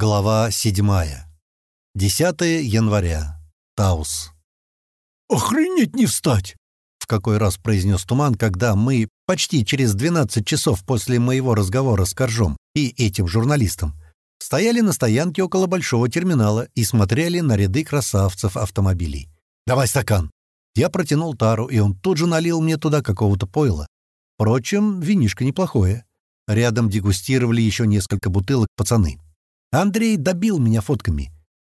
Глава 7. 10 января. Таус. «Охренеть не встать!» — в какой раз произнес Туман, когда мы почти через 12 часов после моего разговора с Коржом и этим журналистом стояли на стоянке около большого терминала и смотрели на ряды красавцев автомобилей. «Давай стакан!» Я протянул тару, и он тут же налил мне туда какого-то пойла. Впрочем, винишко неплохое. Рядом дегустировали еще несколько бутылок пацаны. Андрей добил меня фотками.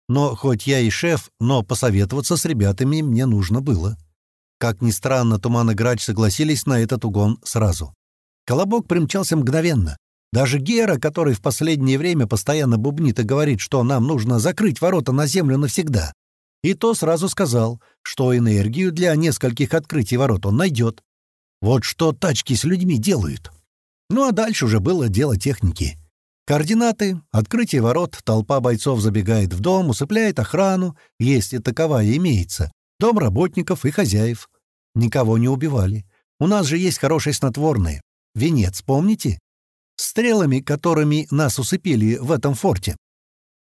Но хоть я и шеф, но посоветоваться с ребятами мне нужно было. Как ни странно, Туман и Грач согласились на этот угон сразу. Колобок примчался мгновенно. Даже Гера, который в последнее время постоянно бубнит и говорит, что нам нужно закрыть ворота на землю навсегда, и то сразу сказал, что энергию для нескольких открытий ворот он найдет. Вот что тачки с людьми делают. Ну а дальше уже было дело техники. Координаты, открытие ворот, толпа бойцов забегает в дом, усыпляет охрану, если таковая имеется, дом работников и хозяев. Никого не убивали. У нас же есть хорошее снотворное. Венец, помните? Стрелами, которыми нас усыпили в этом форте.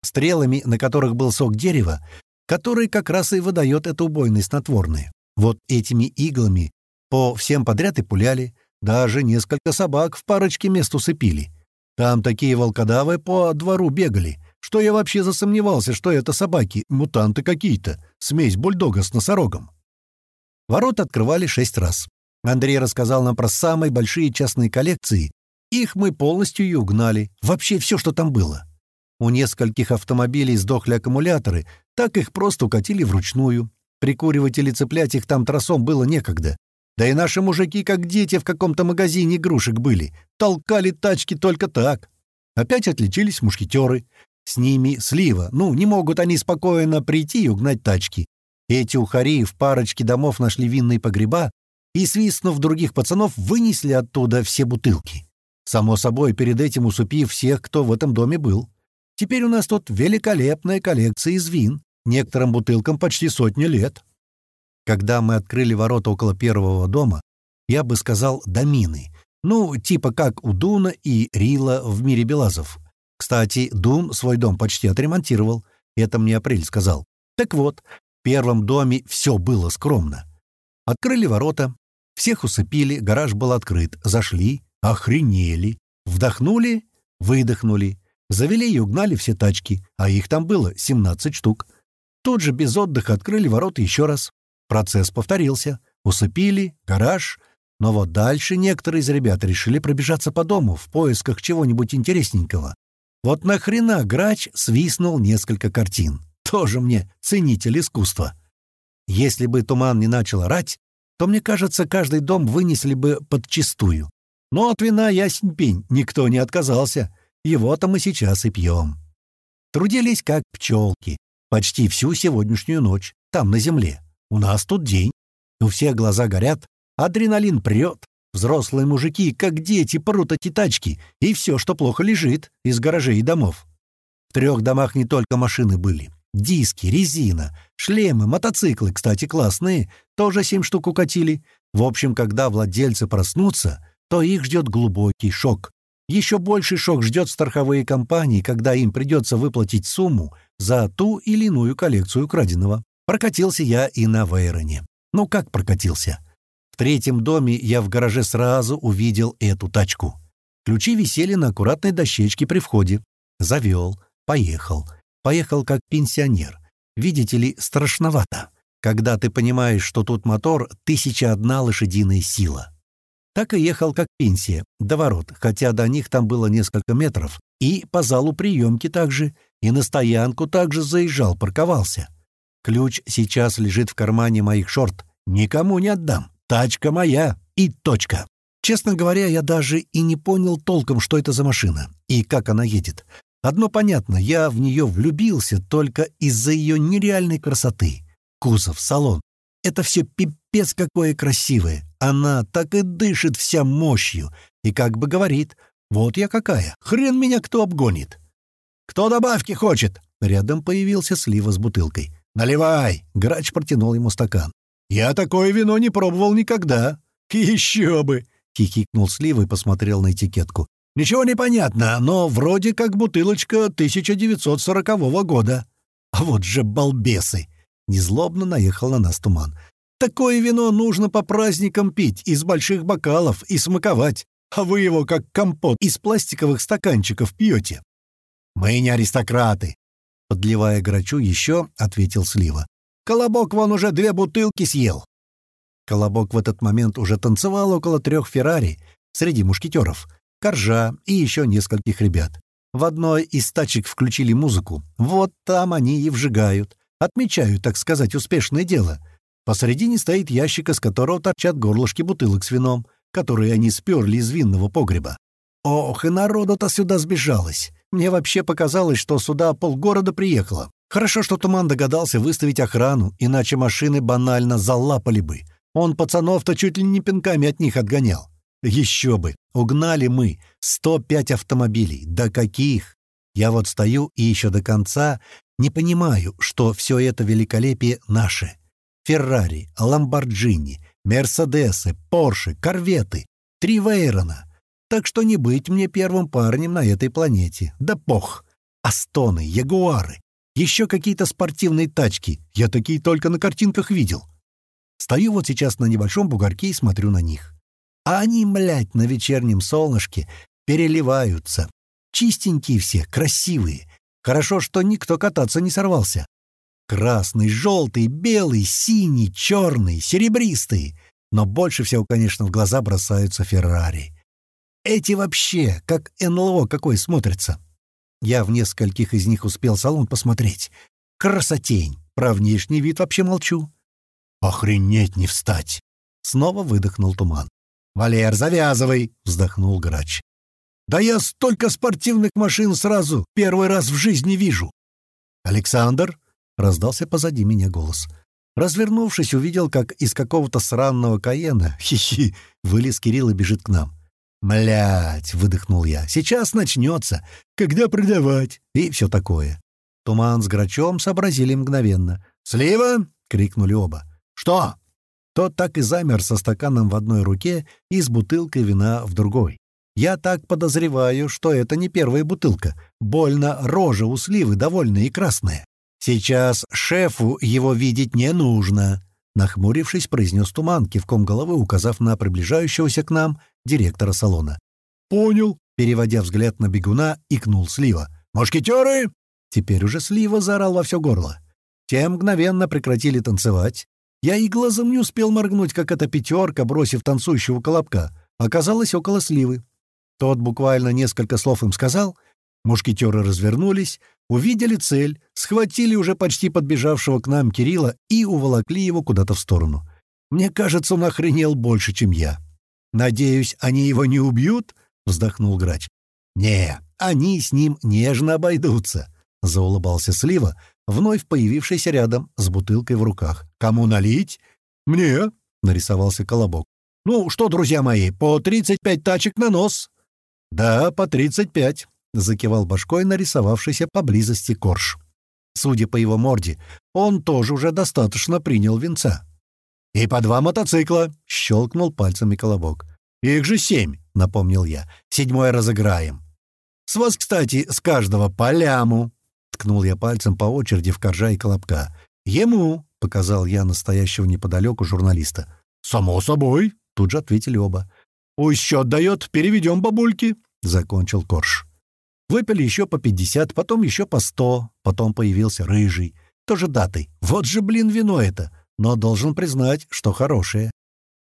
Стрелами, на которых был сок дерева, который как раз и выдает это убойное снотворное. Вот этими иглами по всем подряд и пуляли. Даже несколько собак в парочке мест усыпили. Там такие волкодавы по двору бегали, что я вообще засомневался, что это собаки, мутанты какие-то, смесь бульдога с носорогом. Ворот открывали шесть раз. Андрей рассказал нам про самые большие частные коллекции. Их мы полностью и угнали. Вообще все, что там было. У нескольких автомобилей сдохли аккумуляторы, так их просто укатили вручную. Прикуривать или цеплять их там тросом было некогда. Да и наши мужики, как дети в каком-то магазине игрушек были, толкали тачки только так. Опять отличились мушкетеры. С ними слива. Ну, не могут они спокойно прийти и угнать тачки. Эти ухари в парочке домов нашли винные погреба и, свистнув других пацанов, вынесли оттуда все бутылки. Само собой, перед этим усупив всех, кто в этом доме был. Теперь у нас тут великолепная коллекция из вин. Некоторым бутылкам почти сотни лет. Когда мы открыли ворота около первого дома, я бы сказал «домины». Ну, типа как у Дуна и Рила в мире Белазов. Кстати, Дун свой дом почти отремонтировал. Это мне Апрель сказал. Так вот, в первом доме все было скромно. Открыли ворота, всех усыпили, гараж был открыт. Зашли, охренели, вдохнули, выдохнули. Завели и угнали все тачки, а их там было 17 штук. Тут же без отдыха открыли ворота еще раз. Процесс повторился. Усыпили, гараж. Но вот дальше некоторые из ребят решили пробежаться по дому в поисках чего-нибудь интересненького. Вот нахрена грач свистнул несколько картин. Тоже мне ценитель искусства. Если бы туман не начал орать, то, мне кажется, каждый дом вынесли бы подчистую. Но от вина ясень пень, никто не отказался. Его-то мы сейчас и пьем. Трудились как пчелки, почти всю сегодняшнюю ночь, там, на земле. У нас тут день. У всех глаза горят, адреналин прет. Взрослые мужики, как дети, прут эти тачки, и все, что плохо лежит, из гаражей и домов. В трех домах не только машины были. Диски, резина, шлемы, мотоциклы, кстати, классные, тоже семь штук укатили. В общем, когда владельцы проснутся, то их ждет глубокий шок. Еще больший шок ждет страховые компании, когда им придется выплатить сумму за ту или иную коллекцию краденого. Прокатился я и на Вейроне. Ну как прокатился? В третьем доме я в гараже сразу увидел эту тачку. Ключи висели на аккуратной дощечке при входе. Завел, поехал. Поехал как пенсионер. Видите ли, страшновато, когда ты понимаешь, что тут мотор — тысяча одна лошадиная сила. Так и ехал как пенсия, до ворот, хотя до них там было несколько метров, и по залу приемки также, и на стоянку также заезжал, парковался. Ключ сейчас лежит в кармане моих шорт. Никому не отдам. Тачка моя. И точка. Честно говоря, я даже и не понял толком, что это за машина и как она едет. Одно понятно, я в нее влюбился только из-за ее нереальной красоты. Кузов, салон. Это все пипец какое красивое. Она так и дышит вся мощью. И как бы говорит, вот я какая, хрен меня кто обгонит. «Кто добавки хочет?» Рядом появился слива с бутылкой. «Наливай!» — грач протянул ему стакан. «Я такое вино не пробовал никогда!» «Еще бы!» — хихикнул Слива и посмотрел на этикетку. Ничего не понятно, но вроде как бутылочка 1940 года. А вот же балбесы! Незлобно наехал на нас туман. Такое вино нужно по праздникам пить из больших бокалов и смаковать, а вы его как компот из пластиковых стаканчиков пьете. Мы не аристократы, подливая грачу еще, ответил Слива. Колобок вон уже две бутылки съел. Колобок в этот момент уже танцевал около трех Феррари среди мушкетеров, Коржа и еще нескольких ребят. В одной из тачек включили музыку. Вот там они и вжигают. Отмечают, так сказать, успешное дело. Посредине стоит ящик, из которого торчат горлышки бутылок с вином, которые они сперли из винного погреба. Ох, и народу-то сюда сбежалось. Мне вообще показалось, что сюда полгорода приехало. Хорошо, что Туман догадался выставить охрану, иначе машины банально залапали бы. Он пацанов-то чуть ли не пинками от них отгонял. Еще бы! Угнали мы 105 автомобилей. Да каких! Я вот стою и еще до конца не понимаю, что все это великолепие наше. Феррари, Ламборджини, Мерседесы, Порше, Корветы, три Вейрона. Так что не быть мне первым парнем на этой планете. Да пох! Астоны, Ягуары, еще какие-то спортивные тачки. Я такие только на картинках видел. Стою вот сейчас на небольшом бугорке и смотрю на них. А они, млять, на вечернем солнышке переливаются. Чистенькие все, красивые. Хорошо, что никто кататься не сорвался. Красный, желтый, белый, синий, черный, серебристый. Но больше всего, конечно, в глаза бросаются Феррари. Эти вообще, как НЛО какой смотрятся. Я в нескольких из них успел салон посмотреть. Красотень. Про внешний вид вообще молчу. «Охренеть не встать!» Снова выдохнул туман. «Валер, завязывай!» — вздохнул грач. «Да я столько спортивных машин сразу первый раз в жизни вижу!» «Александр?» — раздался позади меня голос. Развернувшись, увидел, как из какого-то сранного Каена, хи-хи, вылез Кирилл и бежит к нам. «Млять!» — выдохнул я. «Сейчас начнется. Когда продавать?» И все такое. Туман с Грачом сообразили мгновенно. «Слива!» — крикнули оба. «Что?» Тот так и замер со стаканом в одной руке и с бутылкой вина в другой. Я так подозреваю, что это не первая бутылка. Больно рожа у сливы довольная и красная. Сейчас шефу его видеть не нужно. Нахмурившись, произнес Туман, кивком головы указав на приближающегося к нам директора салона. «Понял», — переводя взгляд на бегуна, икнул Слива. «Мушкетеры!» Теперь уже Слива заорал во все горло. Те мгновенно прекратили танцевать, я и глазом не успел моргнуть, как эта пятерка, бросив танцующего колобка, оказалась около сливы. Тот буквально несколько слов им сказал. Мушкетеры развернулись, увидели цель, схватили уже почти подбежавшего к нам Кирилла и уволокли его куда-то в сторону. Мне кажется, он охренел больше, чем я. «Надеюсь, они его не убьют?» — вздохнул грач. «Не, они с ним нежно обойдутся», — заулыбался Слива, вновь появившийся рядом с бутылкой в руках. «Кому налить?» «Мне», — нарисовался Колобок. «Ну что, друзья мои, по 35 тачек на нос?» «Да, по 35», — закивал башкой нарисовавшийся поблизости корж. Судя по его морде, он тоже уже достаточно принял венца. «И по два мотоцикла», — щелкнул пальцами Колобок. «Их же семь», — напомнил я. «Седьмой разыграем». «С вас, кстати, с каждого по ляму», ткнул я пальцем по очереди в коржа и колобка. «Ему!» — показал я настоящего неподалеку журналиста. «Само собой!» — тут же ответили оба. «Ой, счет дает, переведем бабульки!» — закончил Корж. Выпили еще по пятьдесят, потом еще по сто, потом появился рыжий. Тоже датой. Вот же, блин, вино это. Но должен признать, что хорошее.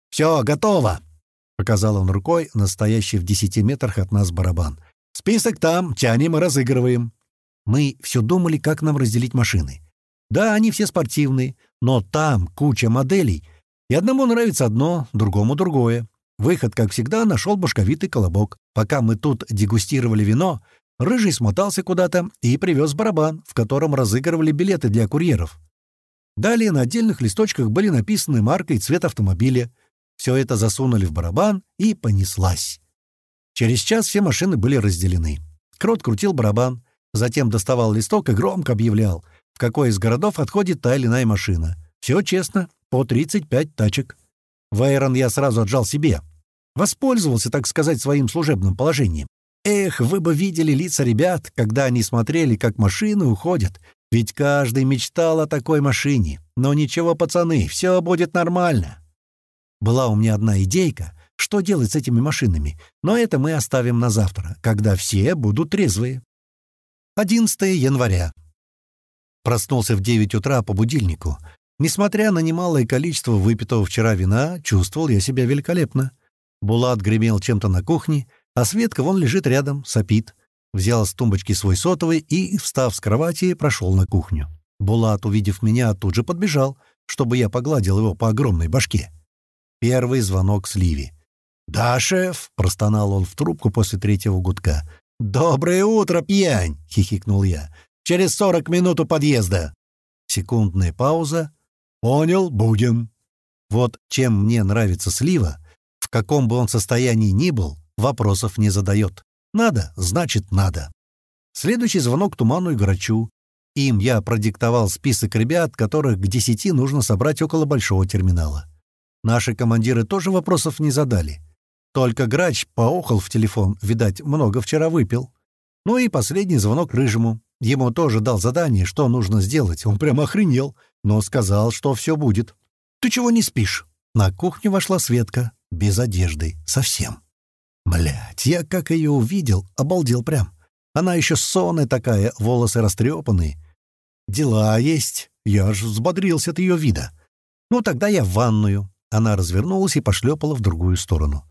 «Все, готово!» — показал он рукой, настоящий в десяти метрах от нас барабан. «Список там, тянем и разыгрываем». Мы все думали, как нам разделить машины. Да, они все спортивные, но там куча моделей, и одному нравится одно, другому другое. Выход, как всегда, нашел башковитый колобок. Пока мы тут дегустировали вино, Рыжий смотался куда-то и привез барабан, в котором разыгрывали билеты для курьеров. Далее на отдельных листочках были написаны марка и цвет автомобиля. Все это засунули в барабан и понеслась. Через час все машины были разделены. Крот крутил барабан, Затем доставал листок и громко объявлял, в какой из городов отходит та или иная машина. Все честно, по 35 тачек. Вейрон я сразу отжал себе. Воспользовался, так сказать, своим служебным положением. Эх, вы бы видели лица ребят, когда они смотрели, как машины уходят. Ведь каждый мечтал о такой машине. Но ничего, пацаны, все будет нормально. Была у меня одна идейка, что делать с этими машинами, но это мы оставим на завтра, когда все будут трезвые. 11 января. Проснулся в 9 утра по будильнику. Несмотря на немалое количество выпитого вчера вина, чувствовал я себя великолепно. Булат гремел чем-то на кухне, а Светка вон лежит рядом, сопит. Взял с тумбочки свой сотовый и, встав с кровати, прошел на кухню. Булат, увидев меня, тут же подбежал, чтобы я погладил его по огромной башке. Первый звонок с Ливи. «Да, шеф!» — простонал он в трубку после третьего гудка. «Доброе утро, пьянь!» — хихикнул я. «Через сорок минут у подъезда!» Секундная пауза. «Понял, будем!» Вот чем мне нравится Слива, в каком бы он состоянии ни был, вопросов не задает. Надо, значит, надо. Следующий звонок Туману и Грачу. Им я продиктовал список ребят, которых к десяти нужно собрать около большого терминала. Наши командиры тоже вопросов не задали. Только Грач поохал в телефон, видать, много вчера выпил. Ну и последний звонок Рыжему. Ему тоже дал задание, что нужно сделать. Он прямо охренел, но сказал, что все будет. «Ты чего не спишь?» На кухню вошла Светка, без одежды, совсем. Блядь, я как ее увидел, обалдел прям. Она еще сонная такая, волосы растрепанные. Дела есть. Я аж взбодрился от ее вида. Ну, тогда я в ванную. Она развернулась и пошлепала в другую сторону.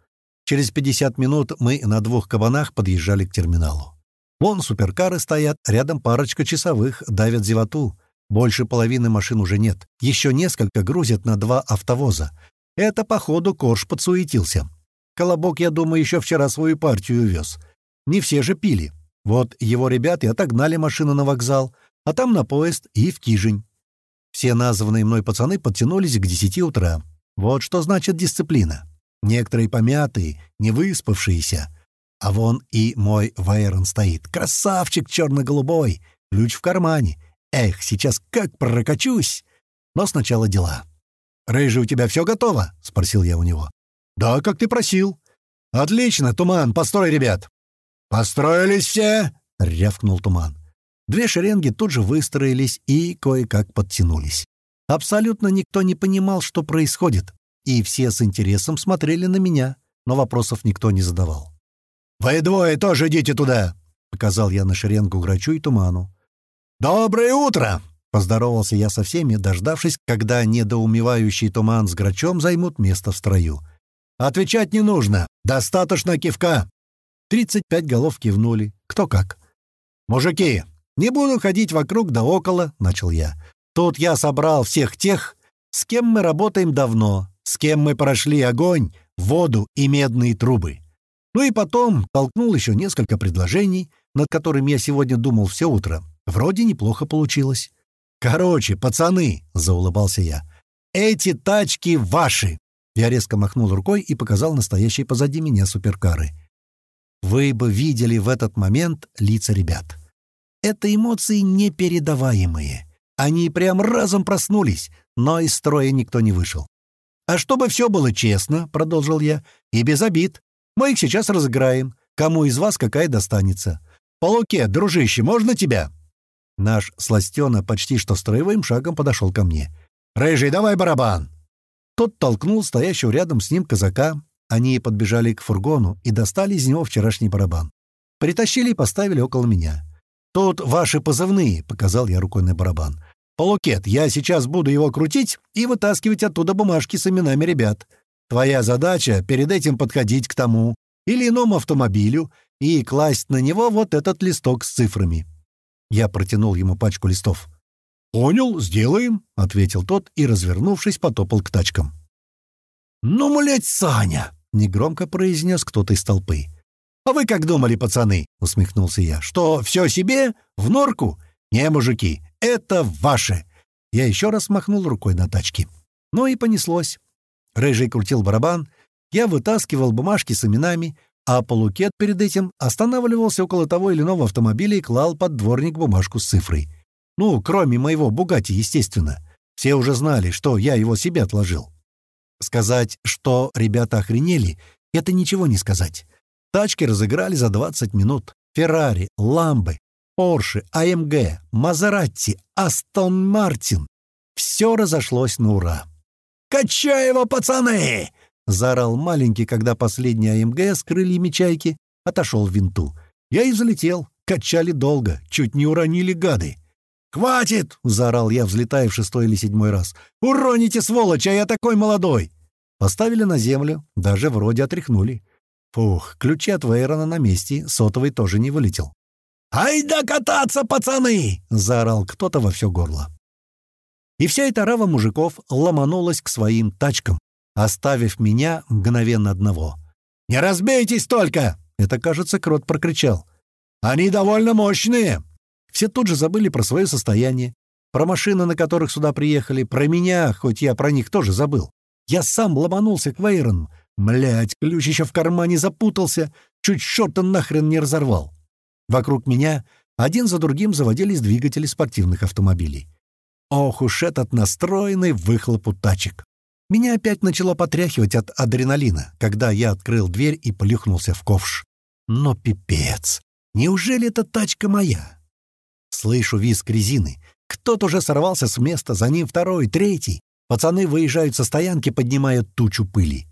Через 50 минут мы на двух кабанах подъезжали к терминалу. Вон суперкары стоят, рядом парочка часовых, давят зевоту. Больше половины машин уже нет. Еще несколько грузят на два автовоза. Это, походу, Корж подсуетился. Колобок, я думаю, еще вчера свою партию вез. Не все же пили. Вот его ребята и отогнали машину на вокзал, а там на поезд и в Кижень. Все названные мной пацаны подтянулись к десяти утра. Вот что значит дисциплина. Некоторые помятые, не выспавшиеся. А вон и мой Вейрон стоит. Красавчик черно-голубой. Ключ в кармане. Эх, сейчас как прокачусь. Но сначала дела. «Рыжий, у тебя все готово?» — спросил я у него. «Да, как ты просил». «Отлично, Туман, построй ребят». «Построились все?» — рявкнул Туман. Две шеренги тут же выстроились и кое-как подтянулись. Абсолютно никто не понимал, что происходит и все с интересом смотрели на меня, но вопросов никто не задавал. «Вы двое тоже идите туда!» — показал я на шеренгу Грачу и Туману. «Доброе утро!» — поздоровался я со всеми, дождавшись, когда недоумевающий Туман с Грачом займут место в строю. «Отвечать не нужно. Достаточно кивка». Тридцать пять голов кивнули. Кто как. «Мужики, не буду ходить вокруг да около», — начал я. «Тут я собрал всех тех, с кем мы работаем давно, с кем мы прошли огонь, воду и медные трубы. Ну и потом толкнул еще несколько предложений, над которыми я сегодня думал все утро. Вроде неплохо получилось. «Короче, пацаны», — заулыбался я, — «эти тачки ваши!» Я резко махнул рукой и показал настоящие позади меня суперкары. Вы бы видели в этот момент лица ребят. Это эмоции непередаваемые. Они прям разом проснулись, но из строя никто не вышел. «А чтобы все было честно», — продолжил я, — «и без обид. Мы их сейчас разыграем. Кому из вас какая достанется? Полуке, дружище, можно тебя?» Наш сластена почти что строевым шагом подошел ко мне. «Рыжий, давай барабан!» Тот толкнул стоящего рядом с ним казака. Они подбежали к фургону и достали из него вчерашний барабан. Притащили и поставили около меня. «Тут ваши позывные», — показал я рукой на барабан. «Полукет, я сейчас буду его крутить и вытаскивать оттуда бумажки с именами ребят. Твоя задача — перед этим подходить к тому или иному автомобилю и класть на него вот этот листок с цифрами». Я протянул ему пачку листов. «Понял, сделаем», — ответил тот и, развернувшись, потопал к тачкам. «Ну, млядь, Саня!» — негромко произнес кто-то из толпы. «А вы как думали, пацаны?» — усмехнулся я. «Что, все себе? В норку? Не, мужики, это ваше!» Я еще раз махнул рукой на тачке. Ну и понеслось. Рыжий крутил барабан, я вытаскивал бумажки с именами, а полукет перед этим останавливался около того или иного автомобиля и клал под дворник бумажку с цифрой. Ну, кроме моего «Бугати», естественно. Все уже знали, что я его себе отложил. Сказать, что ребята охренели, это ничего не сказать. Тачки разыграли за 20 минут. Феррари, Ламбы, Порше, АМГ, Мазератти, Астон Мартин. Все разошлось на ура. «Качаево, пацаны!» — заорал маленький, когда последний АМГ с крыльями чайки отошел в винту. Я и залетел. Качали долго, чуть не уронили гады. «Хватит!» — заорал я, взлетая в шестой или седьмой раз. «Уроните, сволочь, а я такой молодой!» Поставили на землю, даже вроде отряхнули. Фух, ключи от Вейрона на месте, сотовый тоже не вылетел. «Ай да кататься, пацаны!» — заорал кто-то во все горло. И вся эта рава мужиков ломанулась к своим тачкам, оставив меня мгновенно одного. «Не разбейтесь только!» — это, кажется, Крот прокричал. «Они довольно мощные!» Все тут же забыли про свое состояние, про машины, на которых сюда приехали, про меня, хоть я про них тоже забыл. Я сам ломанулся к Вейрону. Млять, ключ еще в кармане запутался, чуть шорта нахрен не разорвал. Вокруг меня один за другим заводились двигатели спортивных автомобилей. Ох уж этот настроенный выхлоп у тачек. Меня опять начало потряхивать от адреналина, когда я открыл дверь и плюхнулся в ковш. Но пипец! Неужели эта тачка моя? Слышу визг резины. Кто-то уже сорвался с места, за ним второй, третий. Пацаны выезжают со стоянки, поднимая тучу пыли.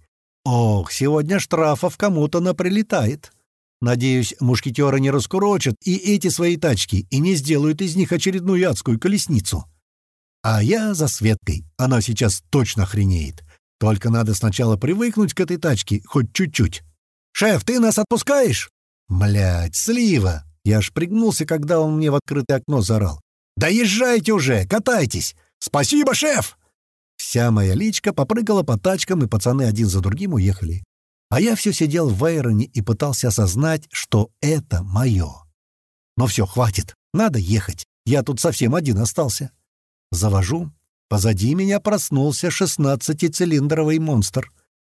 Ох, сегодня штрафов кому-то наприлетает. Надеюсь, мушкетеры не раскурочат и эти свои тачки, и не сделают из них очередную адскую колесницу. А я за Светкой. Она сейчас точно охренеет. Только надо сначала привыкнуть к этой тачке, хоть чуть-чуть. «Шеф, ты нас отпускаешь?» Блять, слива!» Я аж пригнулся, когда он мне в открытое окно заорал. «Да езжайте уже, катайтесь! Спасибо, шеф!» Вся моя личка попрыгала по тачкам, и пацаны один за другим уехали. А я все сидел в Вейроне и пытался осознать, что это мое. Но все, хватит, надо ехать. Я тут совсем один остался. Завожу. Позади меня проснулся шестнадцатицилиндровый монстр.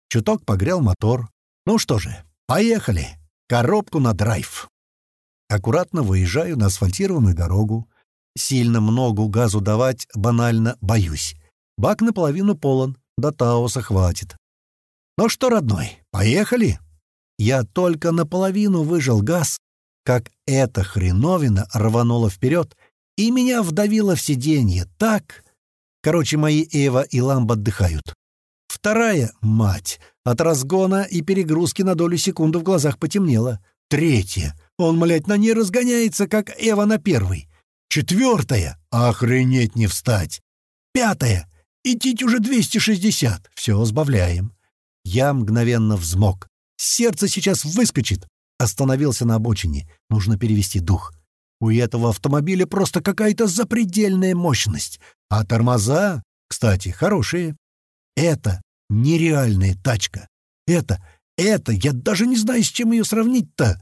Чуток погрел мотор. Ну что же, поехали. Коробку на драйв. Аккуратно выезжаю на асфальтированную дорогу. Сильно много газу давать банально боюсь. Бак наполовину полон, до Таоса хватит. «Ну что, родной, поехали?» Я только наполовину выжил газ, как эта хреновина рванула вперед, и меня вдавило в сиденье так... Короче, мои Эва и Ламб отдыхают. Вторая — мать. От разгона и перегрузки на долю секунды в глазах потемнело. Третья — он, млядь, на ней разгоняется, как Эва на первой. Четвертая — охренеть не встать. Пятая Идти уже 260. Все, сбавляем. Я мгновенно взмок. Сердце сейчас выскочит. Остановился на обочине. Нужно перевести дух. У этого автомобиля просто какая-то запредельная мощность. А тормоза, кстати, хорошие. Это нереальная тачка. Это, это, я даже не знаю, с чем ее сравнить-то.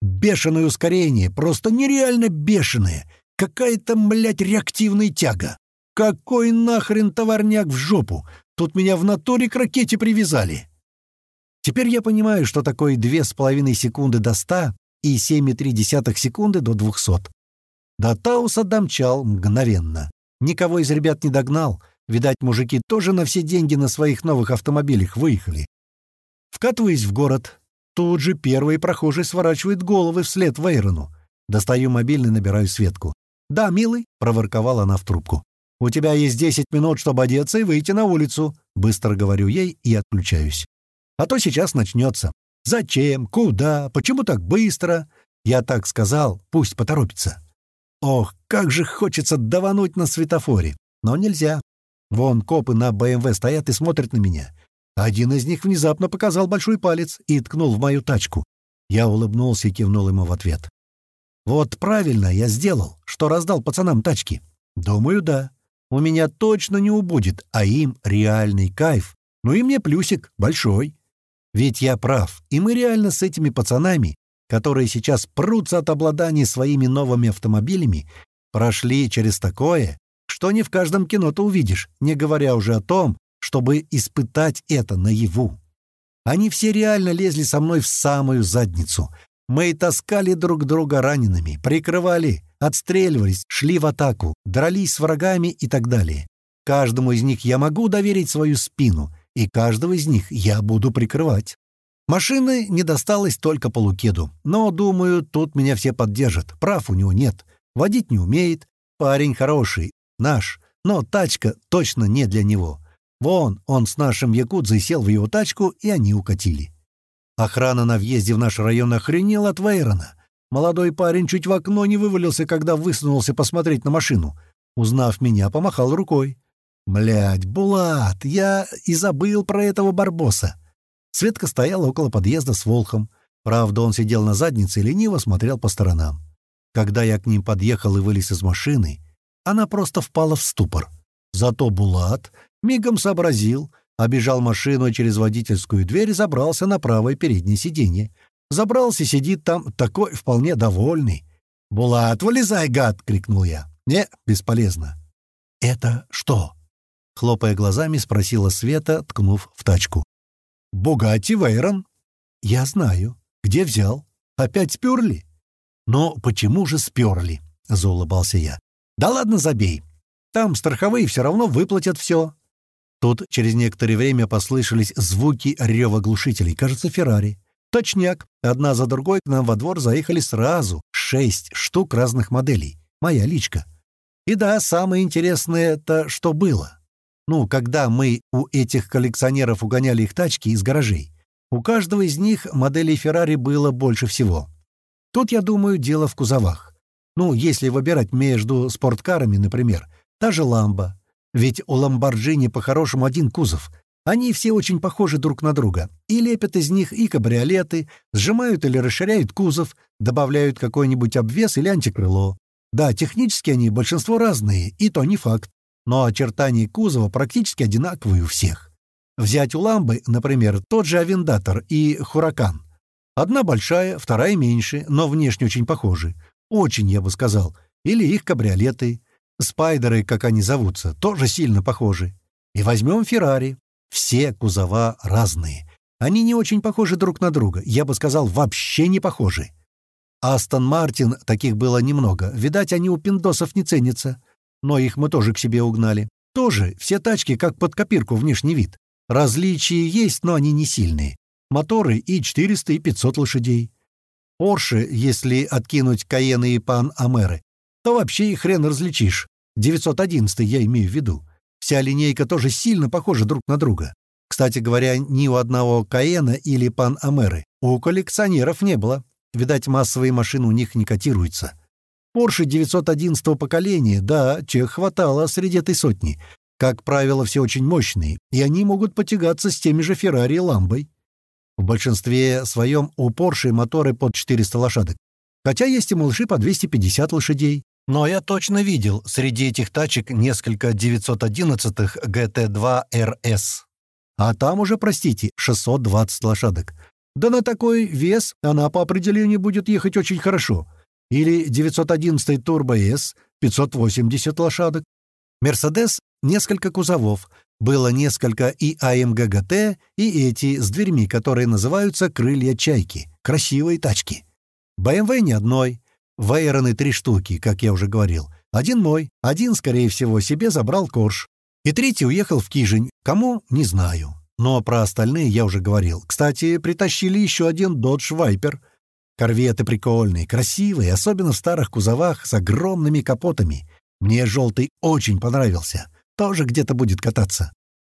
Бешеное ускорение, просто нереально бешеное. Какая-то, блядь, реактивная тяга. Какой нахрен товарняк в жопу? Тут меня в натуре к ракете привязали. Теперь я понимаю, что такое две с половиной секунды до ста и семь и три десятых секунды до двухсот. До Тауса домчал мгновенно. Никого из ребят не догнал. Видать, мужики тоже на все деньги на своих новых автомобилях выехали. Вкатываясь в город, тут же первый прохожий сворачивает головы вслед Вейрону. Достаю мобильный, набираю Светку. «Да, милый», — проворковала она в трубку. «У тебя есть десять минут, чтобы одеться и выйти на улицу», — быстро говорю ей и отключаюсь. «А то сейчас начнется. Зачем? Куда? Почему так быстро?» Я так сказал, пусть поторопится. Ох, как же хочется давануть на светофоре. Но нельзя. Вон копы на БМВ стоят и смотрят на меня. Один из них внезапно показал большой палец и ткнул в мою тачку. Я улыбнулся и кивнул ему в ответ. «Вот правильно я сделал, что раздал пацанам тачки. Думаю, да у меня точно не убудет, а им реальный кайф. Ну и мне плюсик большой. Ведь я прав, и мы реально с этими пацанами, которые сейчас прутся от обладания своими новыми автомобилями, прошли через такое, что не в каждом кино ты увидишь, не говоря уже о том, чтобы испытать это наяву. Они все реально лезли со мной в самую задницу. Мы таскали друг друга ранеными, прикрывали, отстреливались, шли в атаку, дрались с врагами и так далее. Каждому из них я могу доверить свою спину, и каждого из них я буду прикрывать. Машины не досталось только по Лукеду, но, думаю, тут меня все поддержат. Прав у него нет. Водить не умеет. Парень хороший, наш, но тачка точно не для него. Вон, он с нашим якудзой сел в его тачку, и они укатили. Охрана на въезде в наш район охренела от Вейрона. Молодой парень чуть в окно не вывалился, когда высунулся посмотреть на машину. Узнав меня, помахал рукой. Блядь, Булат, я и забыл про этого барбоса. Светка стояла около подъезда с Волхом. Правда, он сидел на заднице и лениво смотрел по сторонам. Когда я к ним подъехал и вылез из машины, она просто впала в ступор. Зато Булат мигом сообразил, обежал машину и через водительскую дверь забрался на правое переднее сиденье. Забрался, сидит там, такой вполне довольный. «Булат, вылезай, гад!» — крикнул я. «Не, бесполезно». «Это что?» — хлопая глазами, спросила Света, ткнув в тачку. «Бугатти Вейрон». «Я знаю. Где взял? Опять сперли?» «Но почему же сперли?» — заулыбался я. «Да ладно, забей. Там страховые все равно выплатят все». Тут через некоторое время послышались звуки рева глушителей. Кажется, Феррари. Точняк. Одна за другой к нам во двор заехали сразу. Шесть штук разных моделей. Моя личка. И да, самое интересное это что было. Ну, когда мы у этих коллекционеров угоняли их тачки из гаражей, у каждого из них моделей Феррари было больше всего. Тут, я думаю, дело в кузовах. Ну, если выбирать между спорткарами, например, та же «Ламба». Ведь у «Ламборджини» по-хорошему один кузов. Они все очень похожи друг на друга. И лепят из них и кабриолеты, сжимают или расширяют кузов, добавляют какой-нибудь обвес или антикрыло. Да, технически они большинство разные, и то не факт но очертания кузова практически одинаковые у всех. Взять у ламбы, например, тот же Авендатор и Хуракан. Одна большая, вторая меньше, но внешне очень похожи. Очень, я бы сказал. Или их кабриолеты. Спайдеры, как они зовутся, тоже сильно похожи. И возьмем Феррари. Все кузова разные. Они не очень похожи друг на друга. Я бы сказал, вообще не похожи. Астон Мартин таких было немного. Видать, они у пиндосов не ценятся. Но их мы тоже к себе угнали. Тоже все тачки как под копирку внешний вид. Различия есть, но они не сильные. Моторы и 400, и 500 лошадей. Орши, если откинуть Каены и Пан Амеры, то вообще и хрен различишь. 911 я имею в виду. Вся линейка тоже сильно похожа друг на друга. Кстати говоря, ни у одного Каена или Пан Амеры у коллекционеров не было. Видать, массовые машины у них не котируются. Порше 911 поколения, да, тех хватало среди этой сотни. Как правило, все очень мощные, и они могут потягаться с теми же Феррари и Ламбой. В большинстве своем у Порше моторы под 400 лошадок. Хотя есть и малыши по 250 лошадей. Но я точно видел среди этих тачек несколько 911-х GT2 RS. А там уже, простите, 620 лошадок. Да на такой вес она по определению будет ехать очень хорошо — или 911 Turbo S 580 лошадок. Мерседес — несколько кузовов. Было несколько и АМГ ГТ, и эти с дверьми, которые называются «крылья чайки». Красивые тачки. БМВ ни одной. Вейроны три штуки, как я уже говорил. Один мой, один, скорее всего, себе забрал Корж. И третий уехал в Кижень. Кому — не знаю. Но про остальные я уже говорил. Кстати, притащили еще один Dodge Viper — Корветы прикольные, красивые, особенно в старых кузовах с огромными капотами. Мне желтый очень понравился. Тоже где-то будет кататься.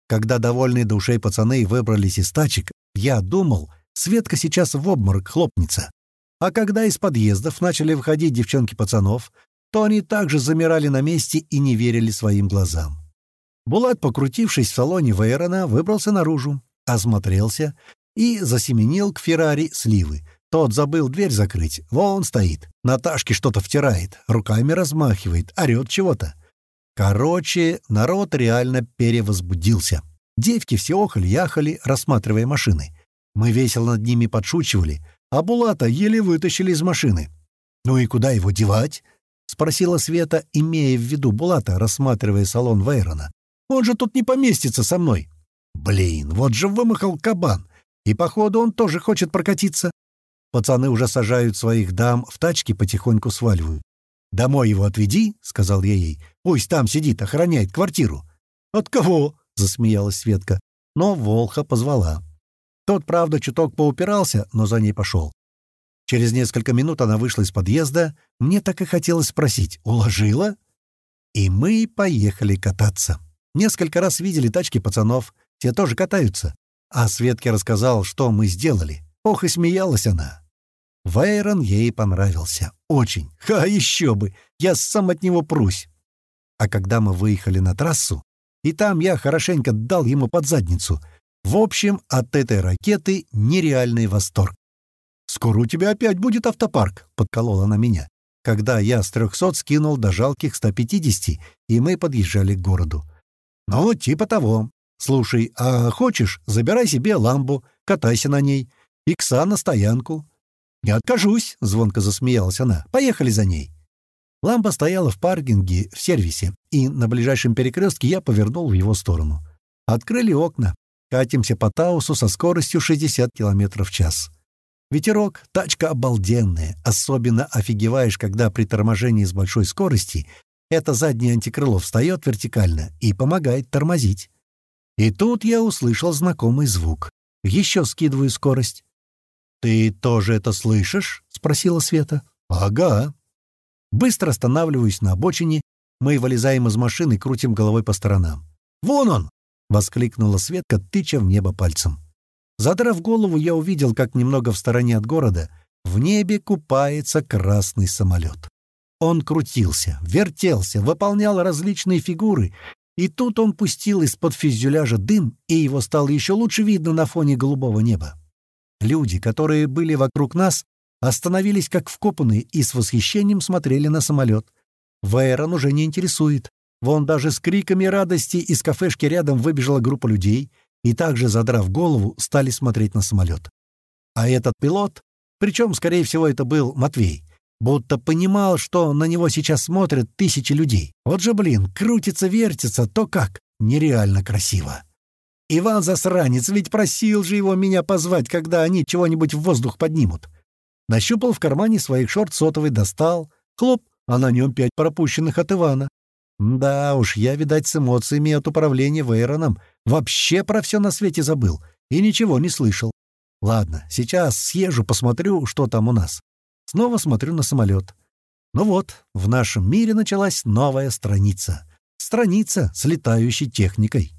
Когда довольные до ушей пацаны выбрались из тачек, я думал, Светка сейчас в обморок хлопнется. А когда из подъездов начали выходить девчонки пацанов, то они также замирали на месте и не верили своим глазам. Булат, покрутившись в салоне Вейрона, выбрался наружу, осмотрелся и засеменил к Феррари сливы — тот забыл дверь закрыть. Вон стоит. Наташке что-то втирает. Руками размахивает. Орёт чего-то. Короче, народ реально перевозбудился. Девки все охали-яхали, рассматривая машины. Мы весело над ними подшучивали, а Булата еле вытащили из машины. «Ну и куда его девать?» — спросила Света, имея в виду Булата, рассматривая салон Вейрона. «Он же тут не поместится со мной». «Блин, вот же вымахал кабан. И, походу, он тоже хочет прокатиться. Пацаны уже сажают своих дам, в тачке потихоньку сваливают. «Домой его отведи», — сказал я ей. «Пусть там сидит, охраняет квартиру». «От кого?» — засмеялась Светка. Но Волха позвала. Тот, правда, чуток поупирался, но за ней пошел. Через несколько минут она вышла из подъезда. Мне так и хотелось спросить, уложила? И мы поехали кататься. Несколько раз видели тачки пацанов, те тоже катаются. А Светке рассказал, что мы сделали. Ох, и смеялась она. Вейрон ей понравился. Очень. Ха, еще бы! Я сам от него прусь. А когда мы выехали на трассу, и там я хорошенько дал ему под задницу. В общем, от этой ракеты нереальный восторг. «Скоро у тебя опять будет автопарк», — подколола она меня, когда я с 300 скинул до жалких 150, и мы подъезжали к городу. «Ну, типа того. Слушай, а хочешь, забирай себе ламбу, катайся на ней. Икса на стоянку». «Не откажусь», — звонко засмеялась она. «Поехали за ней». Ламба стояла в паркинге в сервисе, и на ближайшем перекрестке я повернул в его сторону. Открыли окна. Катимся по Таусу со скоростью 60 км в час. Ветерок, тачка обалденная. Особенно офигеваешь, когда при торможении с большой скорости это заднее антикрыло встает вертикально и помогает тормозить. И тут я услышал знакомый звук. Еще скидываю скорость. «Ты тоже это слышишь?» — спросила Света. «Ага». Быстро останавливаюсь на обочине. Мы вылезаем из машины и крутим головой по сторонам. «Вон он!» — воскликнула Светка, тыча в небо пальцем. Задрав голову, я увидел, как немного в стороне от города в небе купается красный самолет. Он крутился, вертелся, выполнял различные фигуры, и тут он пустил из-под фюзеляжа дым, и его стало еще лучше видно на фоне голубого неба. Люди, которые были вокруг нас, остановились как вкопанные и с восхищением смотрели на самолет. Вейрон уже не интересует. Вон даже с криками радости из кафешки рядом выбежала группа людей, и также, задрав голову, стали смотреть на самолет. А этот пилот, причем, скорее всего, это был Матвей, будто понимал, что на него сейчас смотрят тысячи людей. Вот же, блин, крутится-вертится, то как, нереально красиво. Иван Засранец ведь просил же его меня позвать, когда они чего-нибудь в воздух поднимут. Нащупал в кармане своих шорт сотовый, достал. Хлоп, а на нем пять пропущенных от Ивана. Да уж, я, видать, с эмоциями от управления Вейроном вообще про все на свете забыл и ничего не слышал. Ладно, сейчас съезжу, посмотрю, что там у нас. Снова смотрю на самолет. Ну вот, в нашем мире началась новая страница. Страница с летающей техникой.